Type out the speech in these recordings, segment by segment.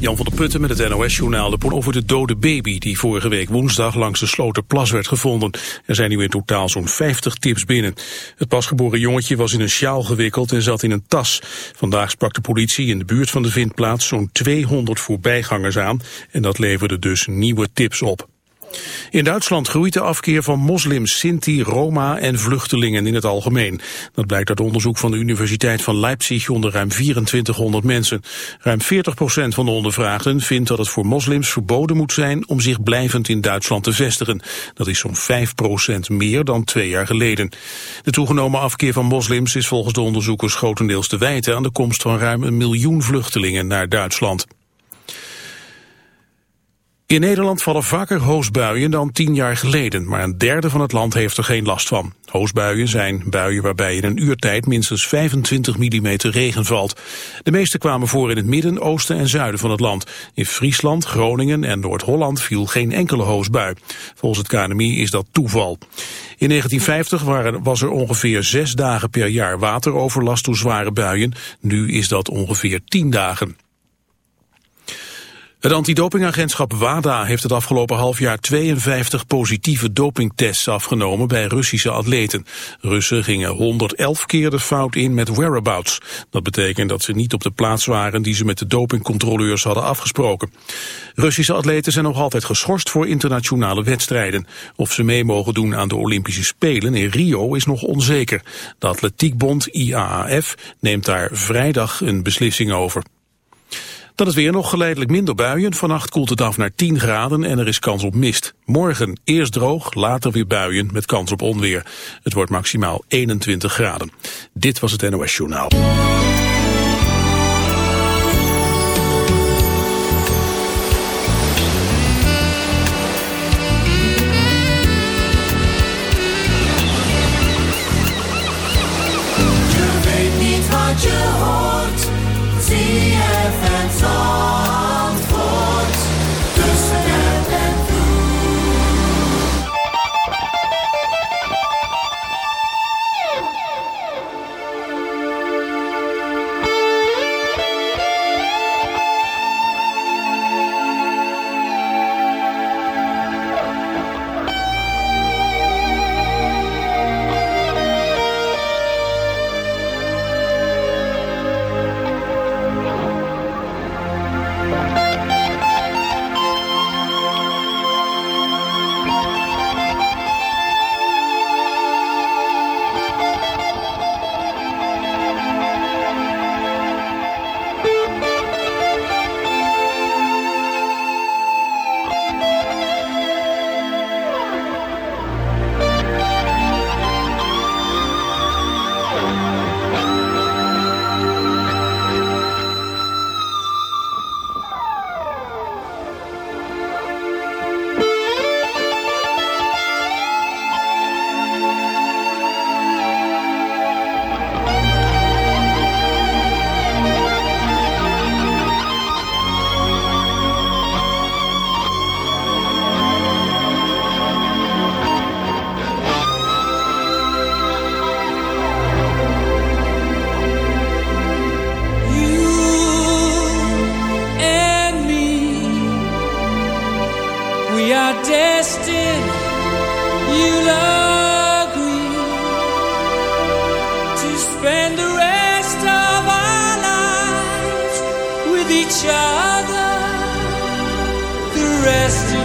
Jan van der Putten met het NOS-journaal. De over de dode baby die vorige week woensdag langs de Sloterplas werd gevonden. Er zijn nu in totaal zo'n 50 tips binnen. Het pasgeboren jongetje was in een sjaal gewikkeld en zat in een tas. Vandaag sprak de politie in de buurt van de vindplaats zo'n 200 voorbijgangers aan. En dat leverde dus nieuwe tips op. In Duitsland groeit de afkeer van moslims, Sinti, Roma en vluchtelingen in het algemeen. Dat blijkt uit onderzoek van de Universiteit van Leipzig onder ruim 2400 mensen. Ruim 40% van de ondervraagden vindt dat het voor moslims verboden moet zijn om zich blijvend in Duitsland te vestigen. Dat is zo'n 5% meer dan twee jaar geleden. De toegenomen afkeer van moslims is volgens de onderzoekers grotendeels te wijten aan de komst van ruim een miljoen vluchtelingen naar Duitsland. In Nederland vallen vaker hoosbuien dan tien jaar geleden, maar een derde van het land heeft er geen last van. Hoosbuien zijn buien waarbij in een uurtijd minstens 25 mm regen valt. De meeste kwamen voor in het midden, oosten en zuiden van het land. In Friesland, Groningen en Noord-Holland viel geen enkele hoosbui. Volgens het KNMI is dat toeval. In 1950 waren, was er ongeveer zes dagen per jaar wateroverlast door zware buien. Nu is dat ongeveer tien dagen. Het antidopingagentschap WADA heeft het afgelopen half jaar 52 positieve dopingtests afgenomen bij Russische atleten. Russen gingen 111 keer de fout in met whereabouts. Dat betekent dat ze niet op de plaats waren die ze met de dopingcontroleurs hadden afgesproken. Russische atleten zijn nog altijd geschorst voor internationale wedstrijden. Of ze mee mogen doen aan de Olympische Spelen in Rio is nog onzeker. De atletiekbond IAAF neemt daar vrijdag een beslissing over. Dan is weer nog geleidelijk minder buien. Vannacht koelt het af naar 10 graden en er is kans op mist. Morgen eerst droog, later weer buien met kans op onweer. Het wordt maximaal 21 graden. Dit was het NOS Journaal.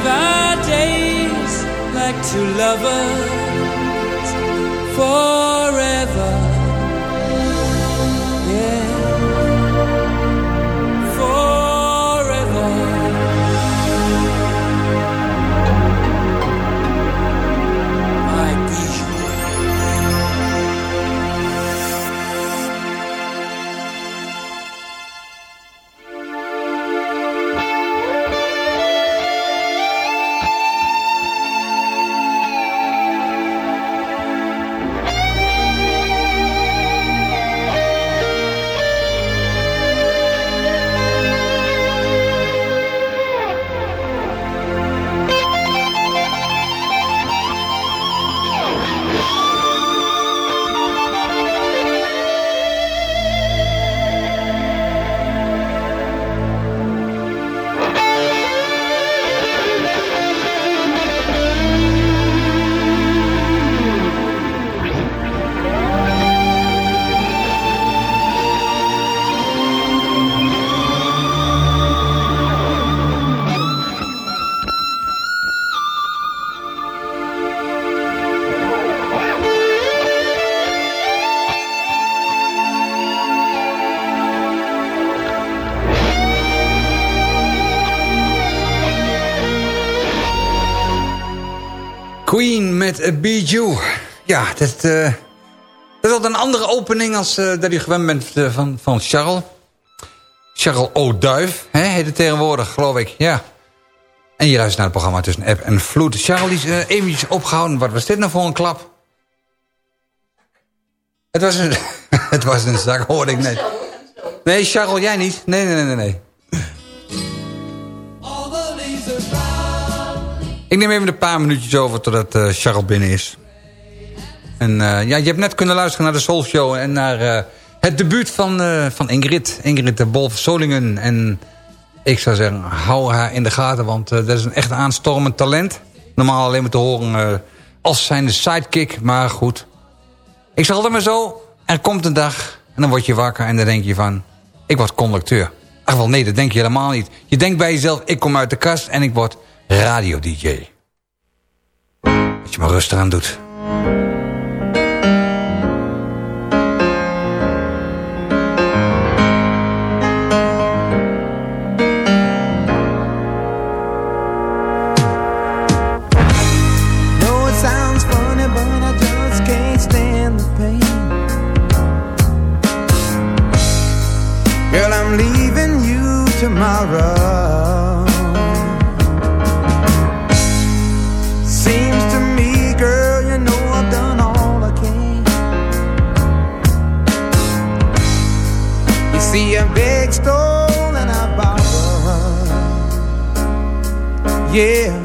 our days like two lovers. For met eh, Bijou. Ja, dat, uh, dat had een andere opening als eh, dat u gewend bent van, van Charles. Charles O'Duif, hè, heet het tegenwoordig, geloof ik, ja. En je luistert naar het programma tussen app en vloed. Charles is uh, eventjes opgehouden. Wat was dit nou voor een klap? Het was een, het was een zak, hoorde ik net. Nee, Charles, jij niet? Nee, nee, nee, nee. Ik neem even een paar minuutjes over totdat uh, binnen is. En eh, ja, je hebt net kunnen luisteren naar de Soul Show en naar eh, het debuut van, van Ingrid. Ingrid de Bol Solingen. En ik zou zeggen, hou haar in de gaten, want dat is een echt aanstormend talent. Normaal alleen maar te horen als zijn de sidekick, maar goed. Ik zeg altijd maar zo, er komt een dag en dan word je wakker en dan denk je van... ik word conducteur. Ach wel, nee, dat denk je helemaal niet. Je denkt bij jezelf, ik kom uit de kast en ik word radio-dj. Dat je maar rustig aan doet. yeah.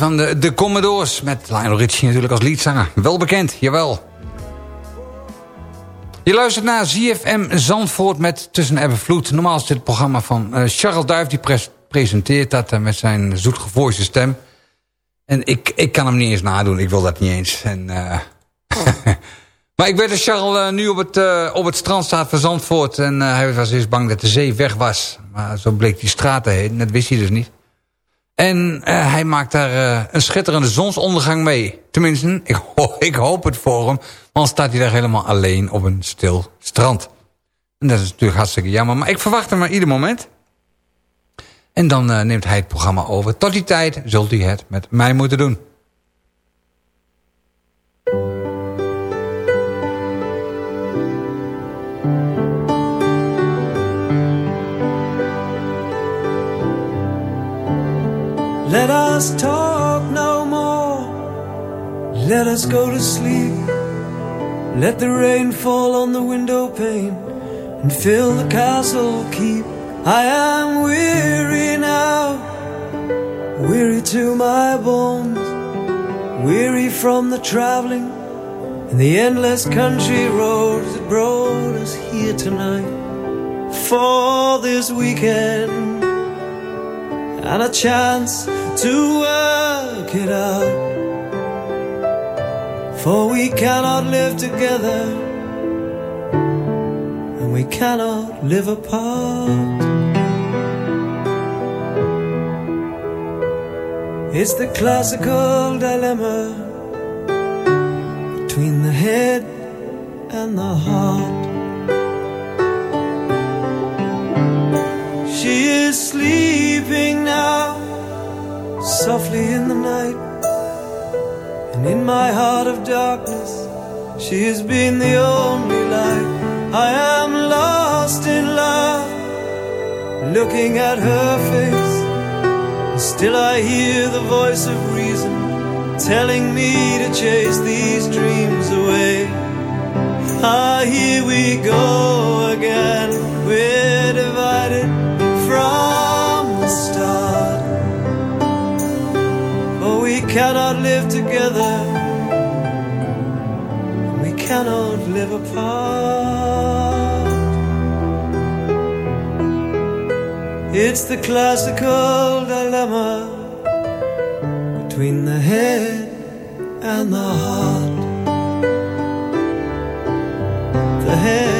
van de, de Commodores. Met Lionel Richie natuurlijk als liedzanger, Wel bekend, jawel. Je luistert naar ZFM Zandvoort met Tussen Ebbe Vloed. Normaal is dit het programma van eh, Charles Duif. Die presenteert dat eh, met zijn zoetgevoelige stem. En ik, ik kan hem niet eens nadoen. Ik wil dat niet eens. En, eh, maar ik weet dat Charles nu op het, op het strand staat van Zandvoort. En hij was eerst bang dat de zee weg was. Maar zo bleek die straat heen. Dat wist hij dus niet. En eh, hij maakt daar eh, een schitterende zonsondergang mee. Tenminste, ik, ik, hoop het voor hem. Want staat hij daar helemaal alleen op een stil strand. En dat is natuurlijk hartstikke jammer. Maar ik verwacht hem maar ieder moment. En dan eh, neemt hij het programma over. Tot die tijd zult hij het met mij moeten doen. Let us talk no more. Let us go to sleep. Let the rain fall on the window pane and fill the castle keep. I am weary now, weary to my bones, weary from the traveling and the endless country roads that brought us here tonight for this weekend and a chance to work it out. For we cannot live together, and we cannot live apart. It's the classical dilemma between the head and the heart. She is sleeping now, softly in the night. And in my heart of darkness, she has been the only light. I am lost in love, looking at her face. And still I hear the voice of reason telling me to chase these dreams away. Ah, here we go again. We're divided from the start. but we cannot live together, we cannot live apart. It's the classical dilemma between the head and the heart. The head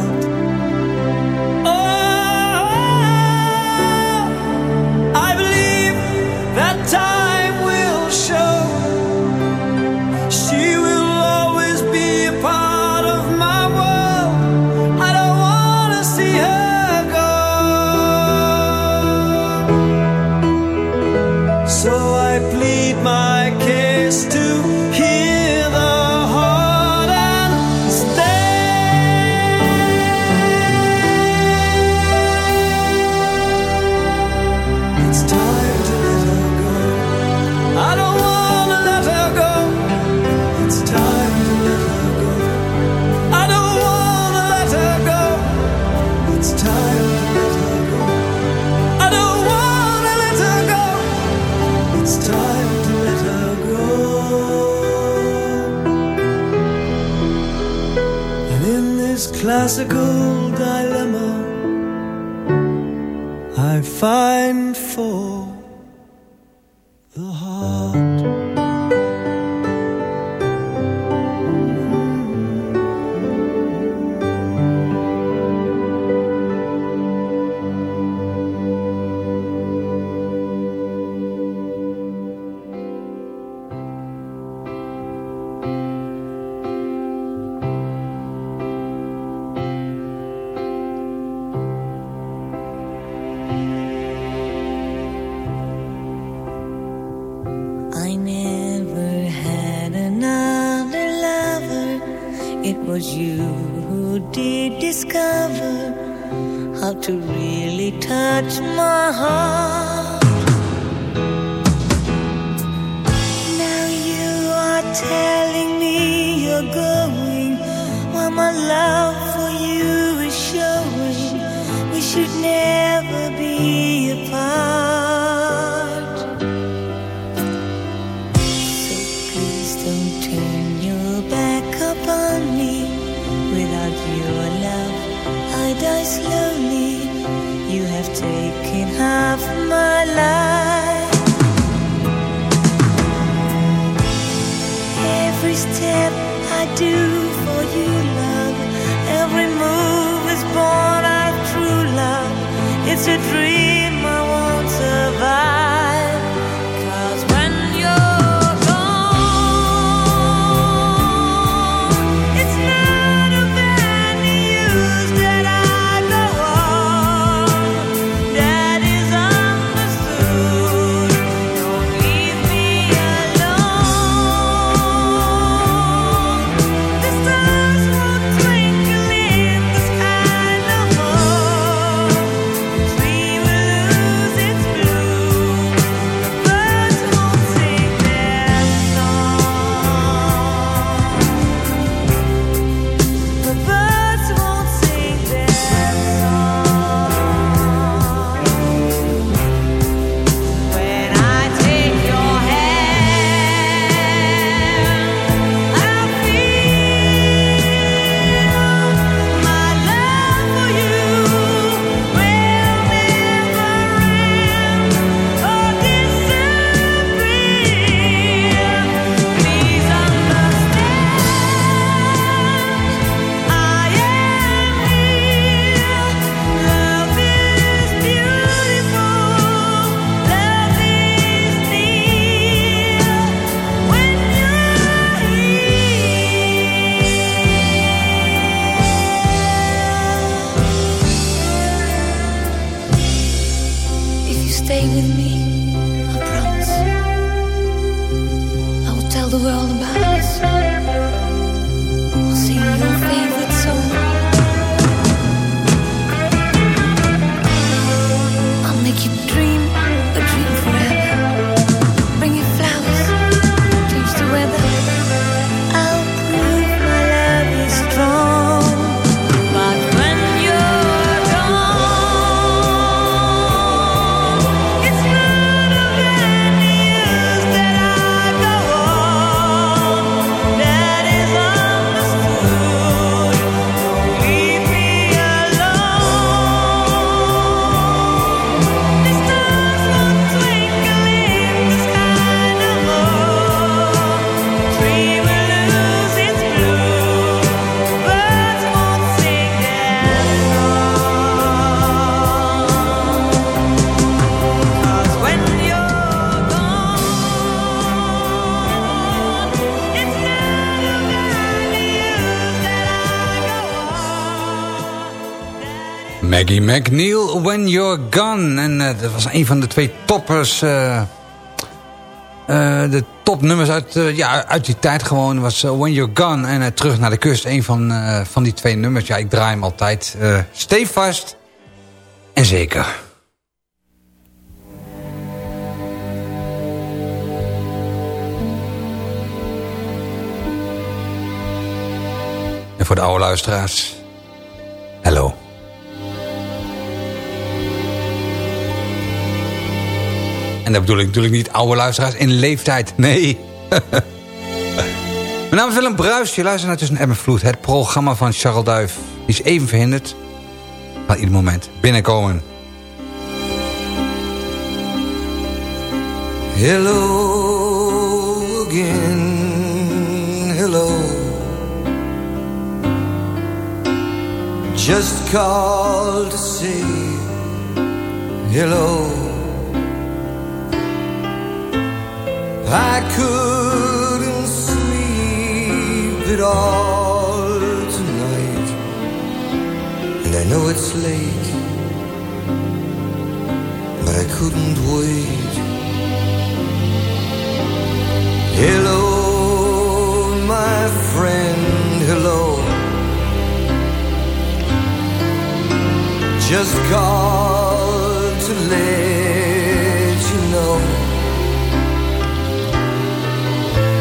this classical dilemma I find for McNeil, When You're Gone. En eh, dat was een van de twee toppers. Uh, de topnummers uit, ja, uit die tijd gewoon was When You're Gone. En Terug naar de Kust, een van, van die twee nummers. Ja, ik draai hem altijd. stay en zeker. En voor de oude luisteraars. Hallo. En dat bedoel ik natuurlijk niet oude luisteraars in leeftijd. Nee. Mijn naam is Willem Bruis. Je luistert naar Tussen Emmen Vloed. Het programma van Charles Duif. Die is even verhinderd. Maar ieder moment binnenkomen. Hello again. Hello. Just called to say hello. I couldn't sleep at all tonight And I know it's late But I couldn't wait Hello, my friend, hello Just called to let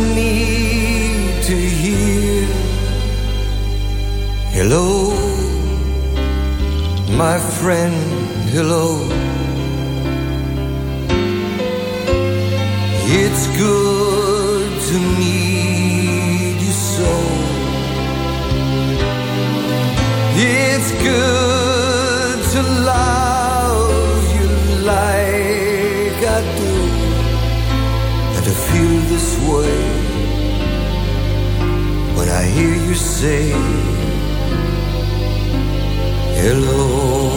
need to hear Hello, my friend, hello It's good to meet you so It's good you say hello.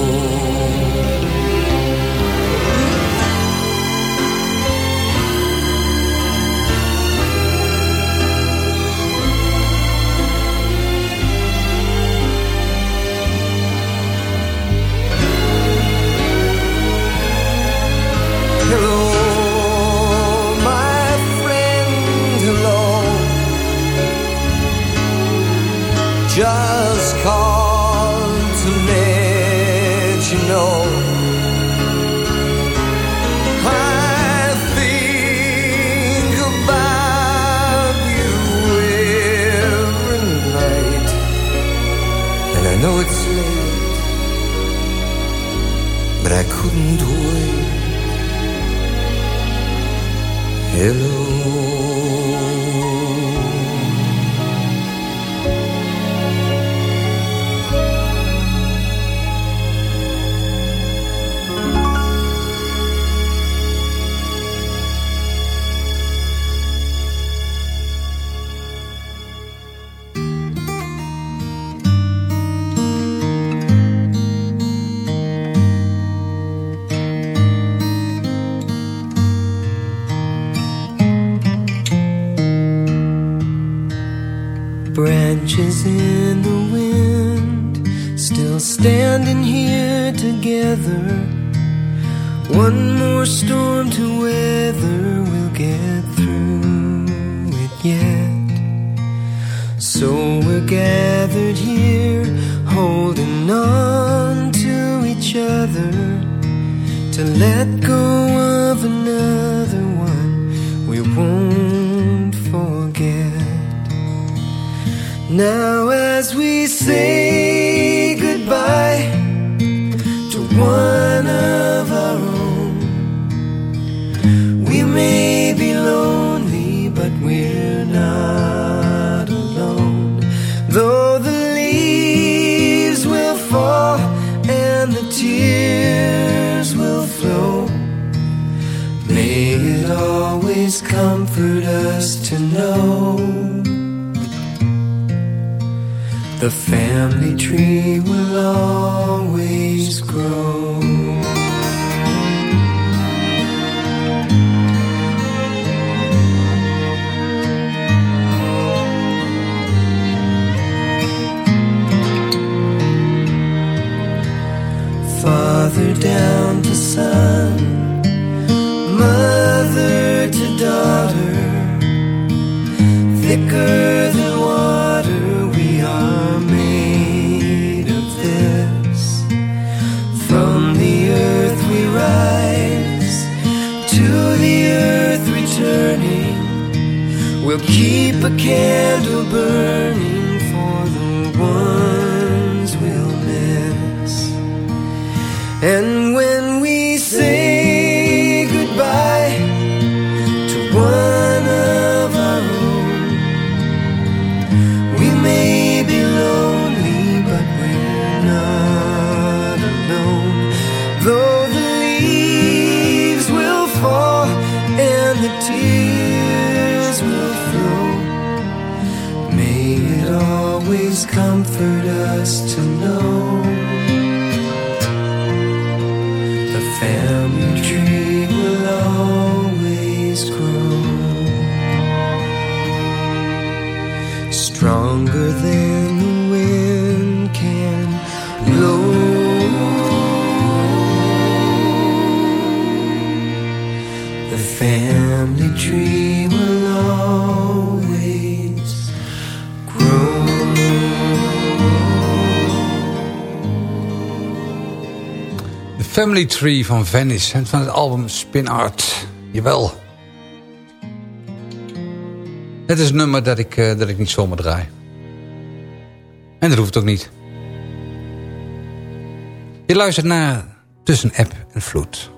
as we say goodbye to one. The family tree will always grow. Father down to son, mother to daughter, thicker keep a candle burning. Family Tree van Venice. En van het album Spin Art. Jawel. Het is een nummer dat ik, eh, dat ik niet zomaar draai. En dat hoeft ook niet. Je luistert naar Tussen App en Vloed.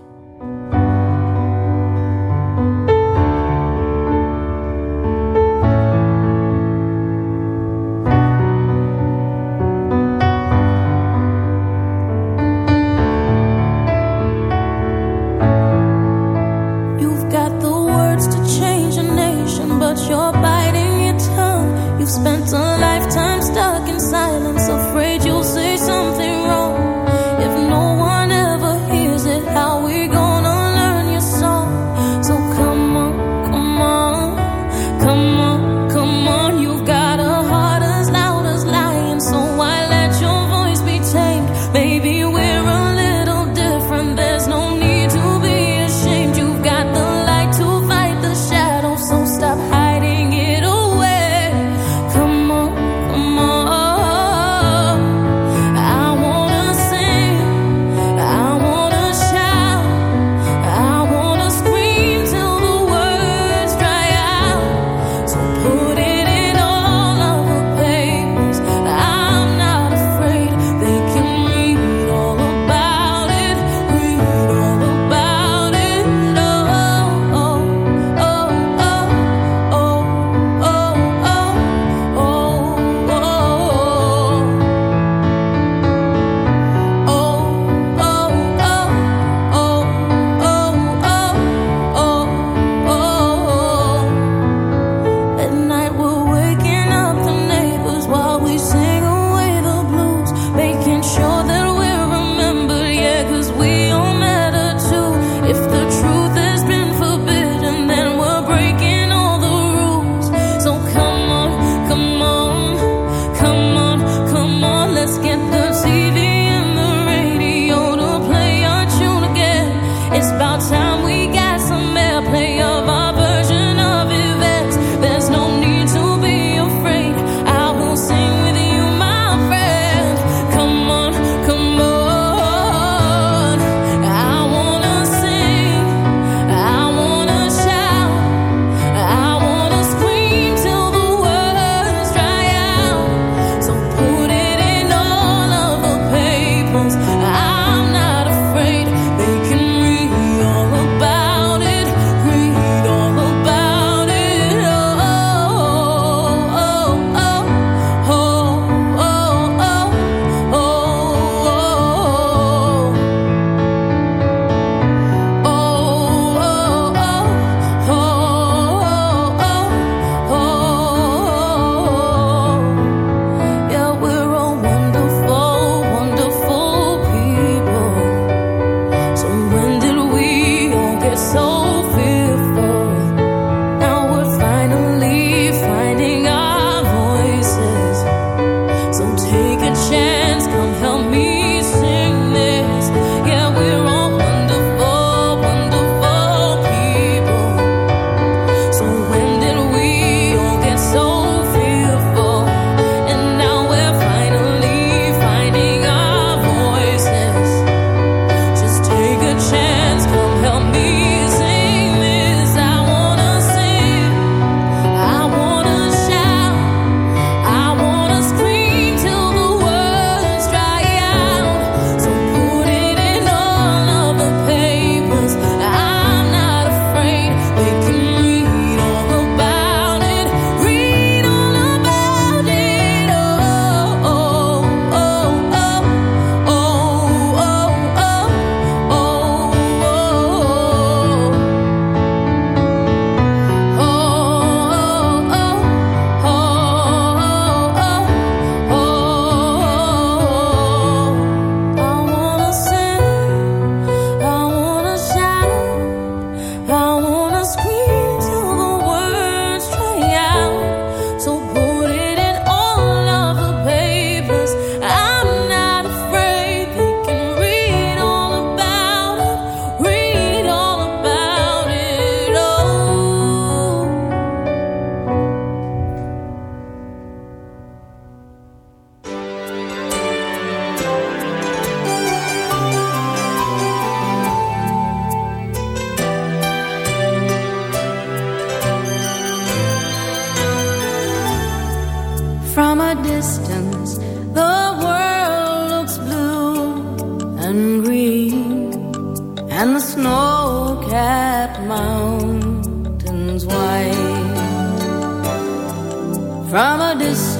the world looks blue and green, and the snow capped mountains white. From a distance,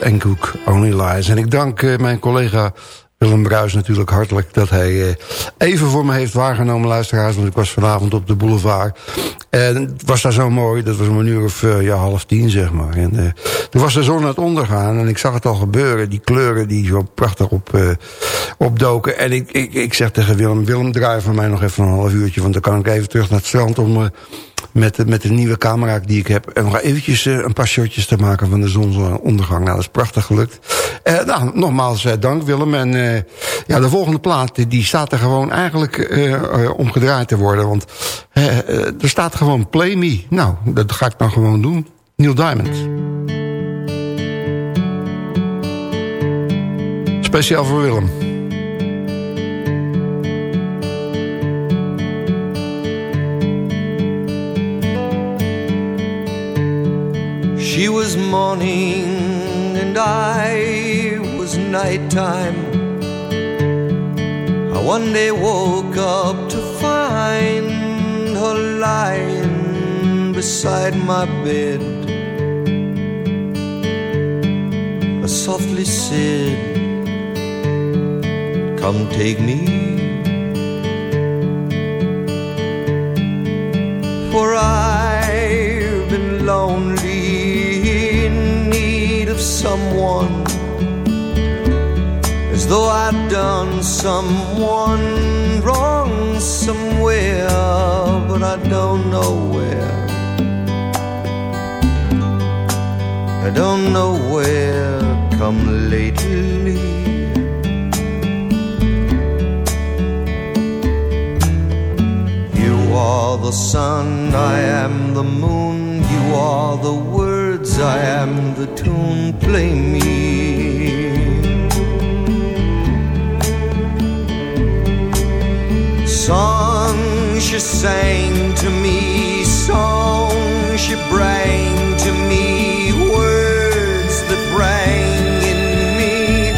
en Cook, Only Lies. En ik dank eh, mijn collega Willem Bruis natuurlijk hartelijk... dat hij eh, even voor me heeft waargenomen, luisteraars... want ik was vanavond op de boulevard. En het was daar zo mooi, dat was om een uur of eh, ja, half tien, zeg maar. En toen was de zon aan het ondergaan en ik zag het al gebeuren. Die kleuren die zo prachtig op, opdoken. En ik, ik, ik zeg tegen Willem, Willem, draai voor mij nog even een half uurtje... want dan kan ik even terug naar het strand om met, de, met de nieuwe camera die ik heb... en nog eventjes eh, een paar shotjes te maken van de zonsondergang. Nou, dat is prachtig gelukt. Eh, nou, nogmaals eh, dank Willem. En ja, de volgende plaat die staat er gewoon eigenlijk om gedraaid te worden. Want er staat gewoon Play Me. Nou, dat ga ik dan gewoon doen. Neil Diamond. Speciaal voor Willem. She was morning and I was nighttime. I one day woke up to find her lying beside my bed. I softly said, Come take me for I've been lonely someone as though I'd done someone wrong somewhere, but I don't know where. I don't know where come lately. You are the sun, I am the moon, you are the I am the tune, play me. Song she sang to me, song she brought to me, words that rang in me,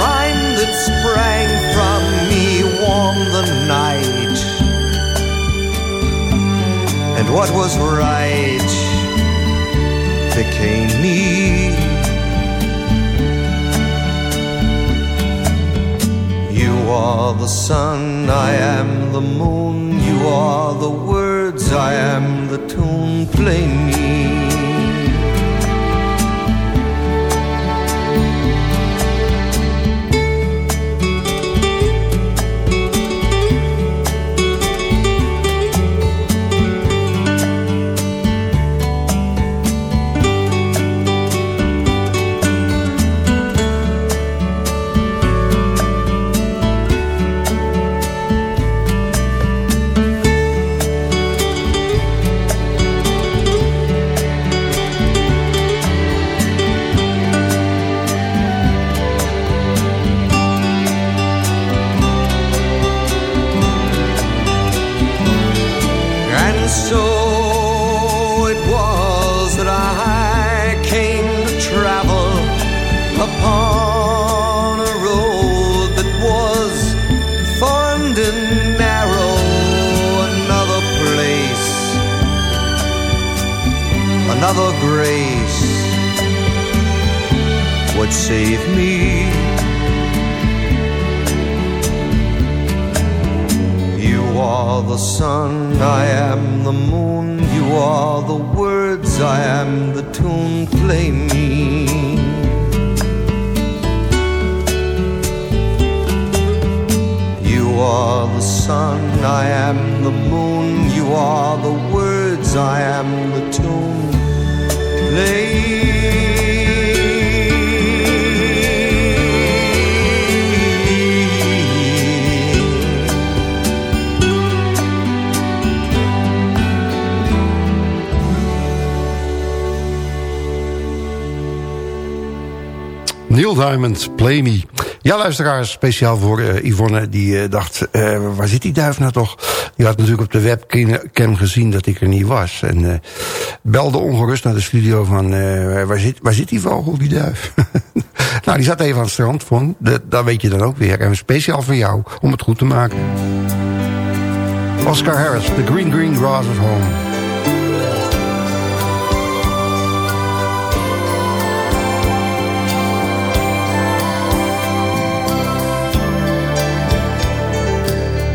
rhyme that sprang from me, warm the night. And what was right? me. You are the sun, I am the moon. You are the words, I am the tune. Play me. would save me. You are the sun, I am the moon. You are the words, I am the tune. Play me. You are the sun, I am the moon. You are the words, I am the tune. Play. Neil Diamond, Play Me. Ja, luisteraars, speciaal voor eh, Yvonne. Die eh, dacht, eh, waar zit die duif nou toch? Die had natuurlijk op de webcam gezien dat ik er niet was. En belde ongerust naar de studio van... waar, zit, waar zit die vogel, die duif? nou, die zat even aan het strand, van. Dat, dat weet je dan ook weer. En speciaal voor jou, om het goed te maken. Oscar Harris, The Green Green Grass of Home.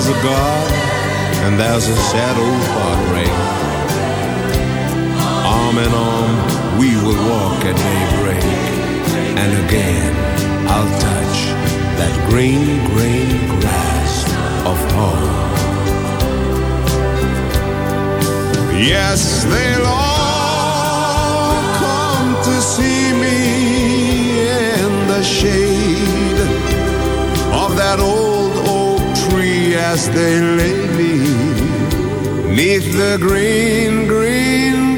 there's a God and there's a shadow far gray. Arm in arm, we will walk at daybreak. And again, I'll touch that green, green grass of home. Yes, they'll all come to see me in the shade of that old as they lay me neath the green, green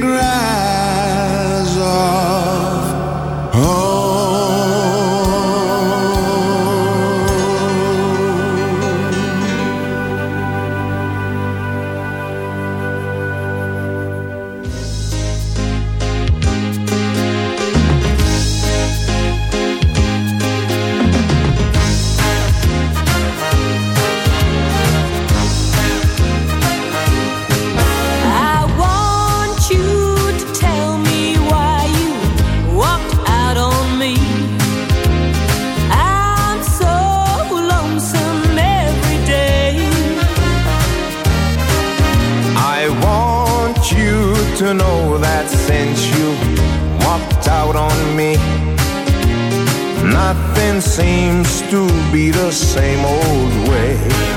seems to be the same old way.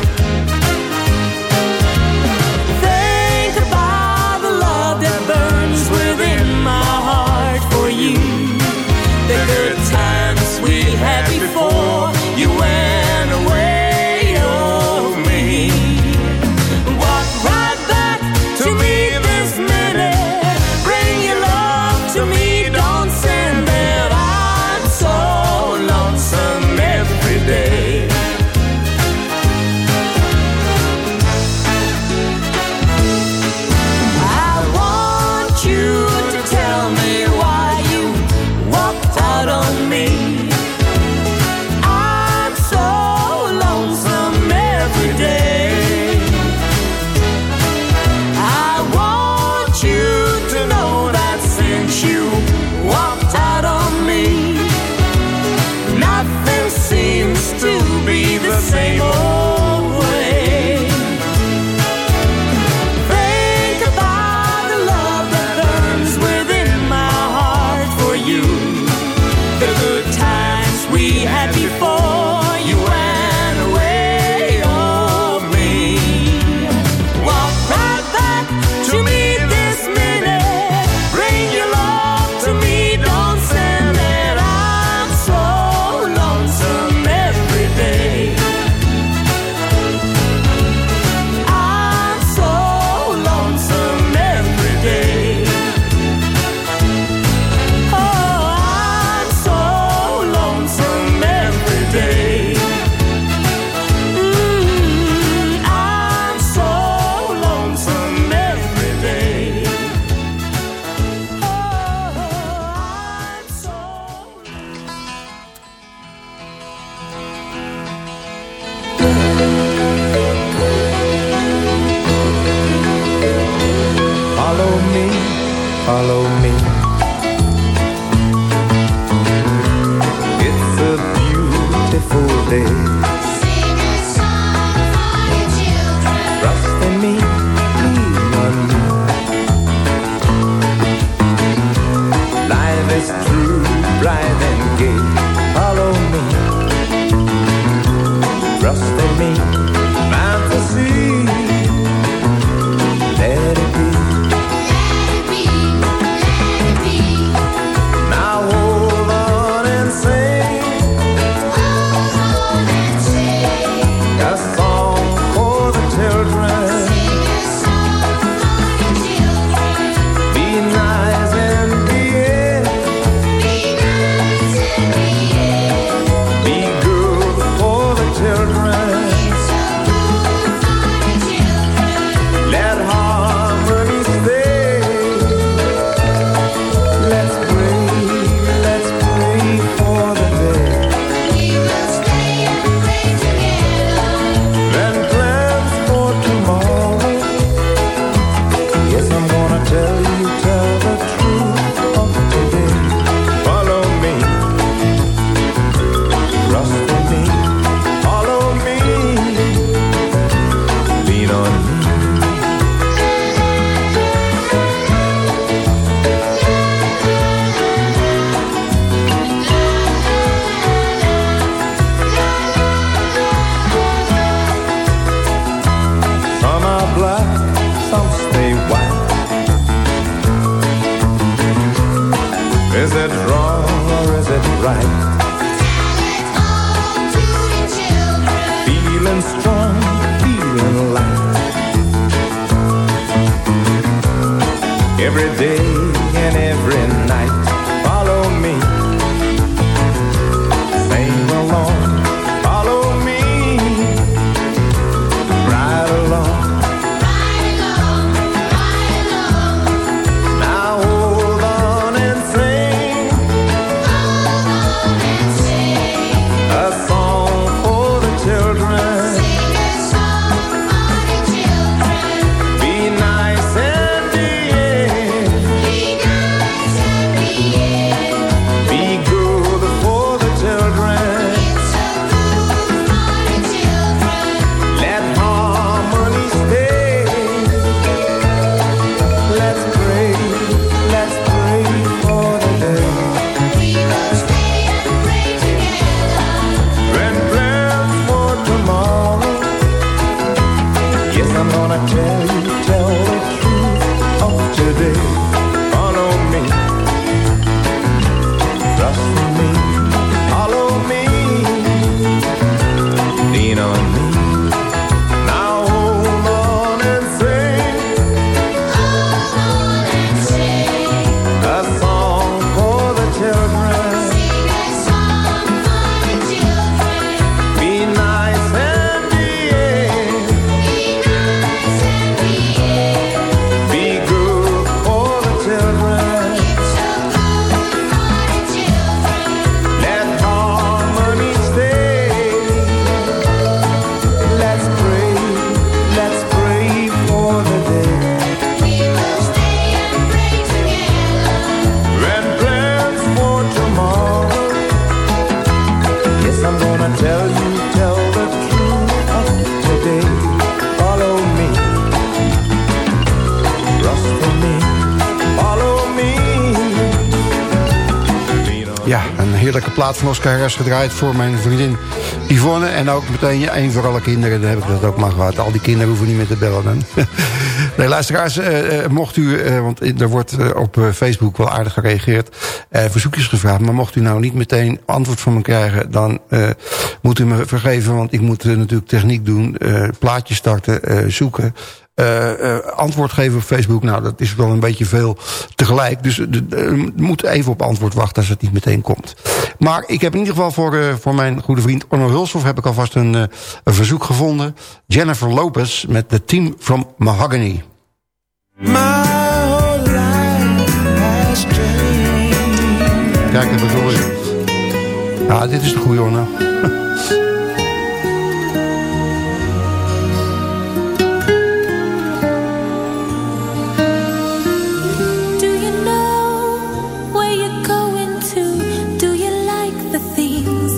Een heerlijke plaat van Oscar Harris gedraaid voor mijn vriendin Yvonne. En ook meteen één voor alle kinderen. Dan heb ik dat ook maar gehad. Al die kinderen hoeven niet meer te bellen dan. Nee, luisteraars, eh, eh, mocht u, eh, want er wordt op Facebook wel aardig gereageerd, verzoekjes gevraagd. Maar mocht u nou niet meteen antwoord van me krijgen, dan moet u me vergeven. Want ik moet natuurlijk techniek doen, plaatjes starten, zoeken. Eh, eh, antwoord geven op Facebook. Nou, dat is wel een beetje veel tegelijk. Dus eh, moet even op antwoord wachten als het niet meteen komt. Maar ik heb in ieder geval voor, voor mijn goede vriend Orno Hulshoff... heb ik alvast een, een verzoek gevonden. Jennifer Lopez met The Team from Mahogany. Kijk, dat bedoel ik. Ja, dit is de goede hoor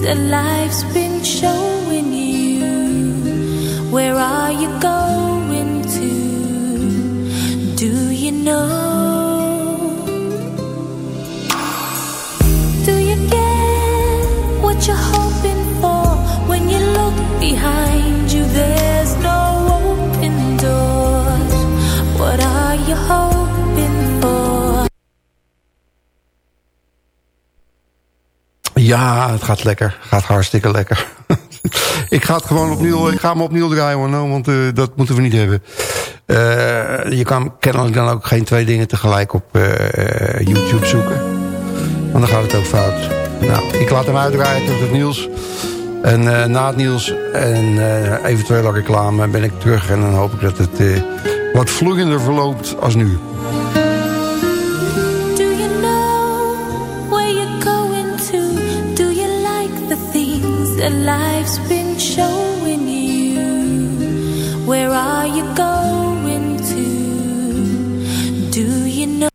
The life's been showing you. Where are you going to? Do you know? Do you get what you're hoping for when you look behind you there? Ja, het gaat lekker. Gaat hartstikke lekker. ik ga het gewoon opnieuw, ik ga hem opnieuw draaien hoor, nou, want eh, dat moeten we niet hebben. Eh, je kan kennelijk dan ook geen twee dingen tegelijk op eh, YouTube zoeken. Want dan gaat het ook fout. Nou, ik laat hem uitdraaien tot het nieuws. En na het nieuws en eventueel ook reclame ben ik terug. En dan hoop ik dat het wat vloeiender verloopt als nu. that life's been showing you. Where are you going to? Do you know?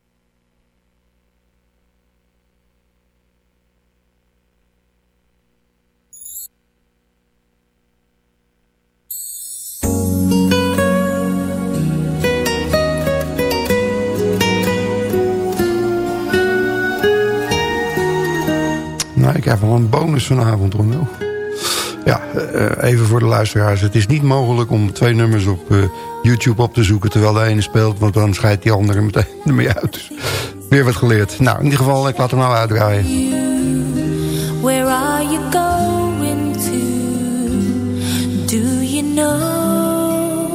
Nou, ik heb wel een bonus vanavond, Ronald. Ja, eh, even voor de luisteraars. Het is niet mogelijk om twee nummers op eh, YouTube op te zoeken... terwijl de ene speelt, want dan scheidt die andere meteen ermee uit. Dus weer wat geleerd. Nou, in ieder geval, ik laat hem nou uitdraaien. Where are you going to? Do you know?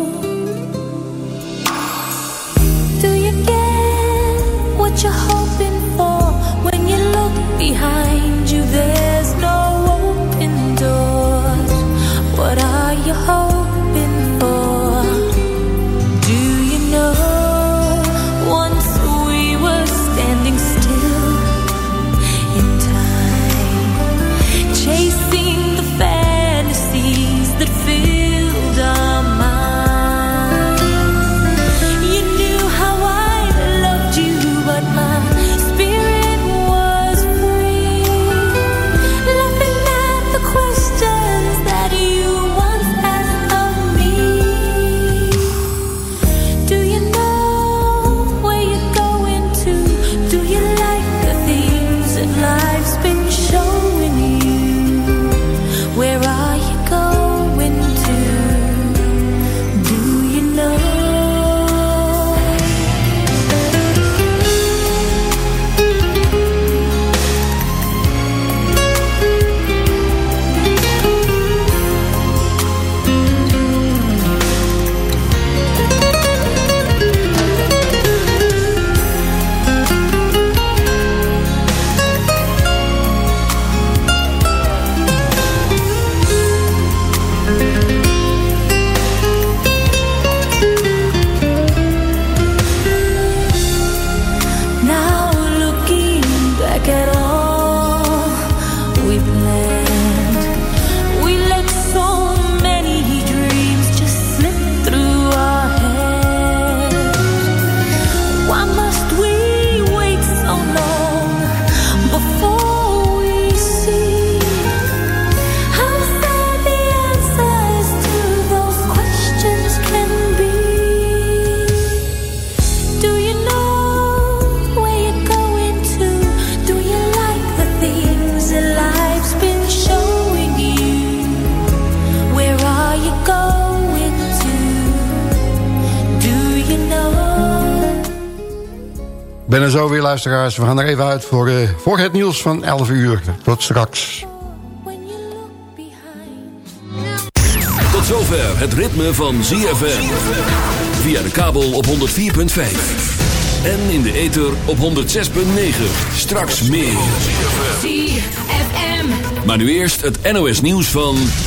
Do you get what you're hoping for when you look behind? luisteraars. We gaan er even uit voor, eh, voor het nieuws van 11 uur. Tot straks. Tot zover het ritme van ZFM. Via de kabel op 104.5. En in de ether op 106.9. Straks meer. Maar nu eerst het NOS nieuws van...